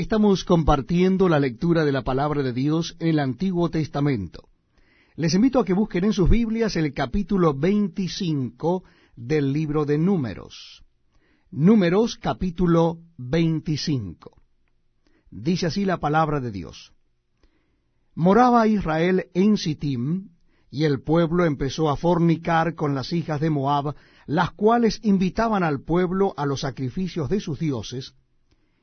Estamos compartiendo la lectura de la palabra de Dios en el Antiguo Testamento. Les invito a que busquen en sus Biblias el capítulo 25 del libro de Números. Números capítulo 25. Dice así la palabra de Dios. Moraba Israel en Sittim, y el pueblo empezó a fornicar con las hijas de Moab, las cuales invitaban al pueblo a los sacrificios de sus dioses,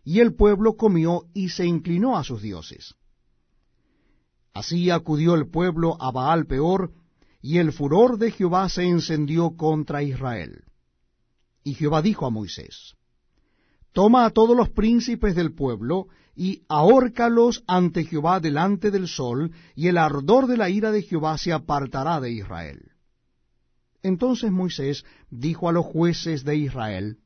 y el pueblo comió y se inclinó a sus dioses. Así acudió el pueblo a Baal peor, y el furor de Jehová se encendió contra Israel. Y Jehová dijo a Moisés, Toma a todos los príncipes del pueblo, y ahórcalos ante Jehová delante del sol, y el ardor de la ira de Jehová se apartará de Israel. Entonces Moisés dijo a los jueces de Israel,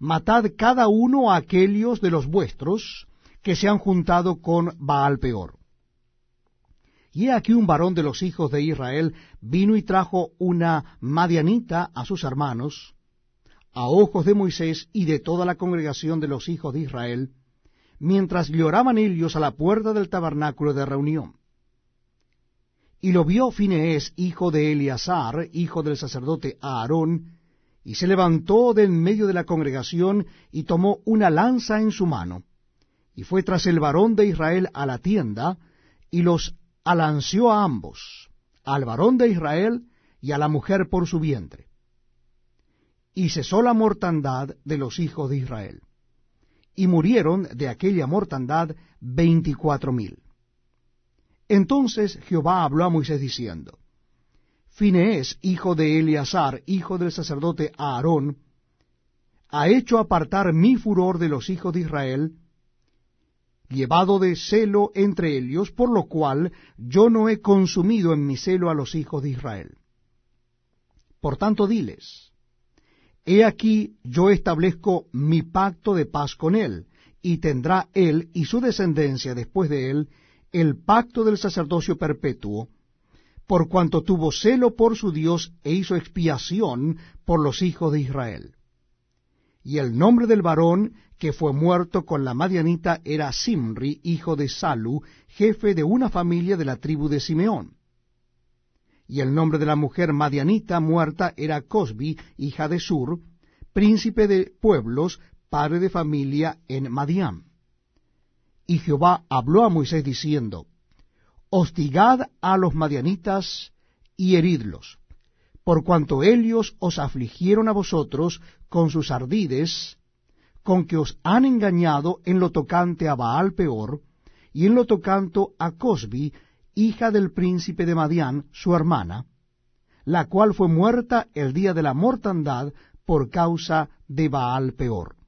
Matad cada uno a aquellos de los vuestros que se han juntado con Baal peor. Y he aquí un varón de los hijos de Israel vino y trajo una madianita a sus hermanos, a ojos de Moisés y de toda la congregación de los hijos de Israel, mientras lloraban ellos a la puerta del tabernáculo de reunión. Y lo vio Fineés, hijo de Eleazar, hijo del sacerdote Aarón, y se levantó de en medio de la congregación y tomó una lanza en su mano, y fue tras el varón de Israel a la tienda, y los alanceó a ambos, al varón de Israel y a la mujer por su vientre. Y cesó la mortandad de los hijos de Israel. Y murieron de aquella mortandad veinticuatro mil. Entonces Jehová habló a Moisés diciendo, Fineés, hijo de Eleazar, hijo del sacerdote Aarón, ha hecho apartar mi furor de los hijos de Israel, llevado de celo entre ellos, por lo cual yo no he consumido en mi celo a los hijos de Israel. Por tanto, diles, He aquí yo establezco mi pacto de paz con él, y tendrá él y su descendencia después de él el pacto del sacerdocio perpetuo, por cuanto tuvo celo por su Dios e hizo expiación por los hijos de Israel. Y el nombre del varón que fue muerto con la madianita era Simri, hijo de Salu, jefe de una familia de la tribu de Simeón. Y el nombre de la mujer madianita muerta era Cosbi, hija de Sur, príncipe de pueblos, padre de familia en Madián. Y Jehová habló a Moisés diciendo, Hostigad a los madianitas y heridlos, por cuanto ellos os afligieron a vosotros con sus ardides, con que os han engañado en lo tocante a Baal peor, y en lo tocante a Cosbi, hija del príncipe de Madián, su hermana, la cual fue muerta el día de la mortandad por causa de Baal peor.